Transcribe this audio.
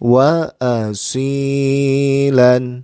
وأصيلا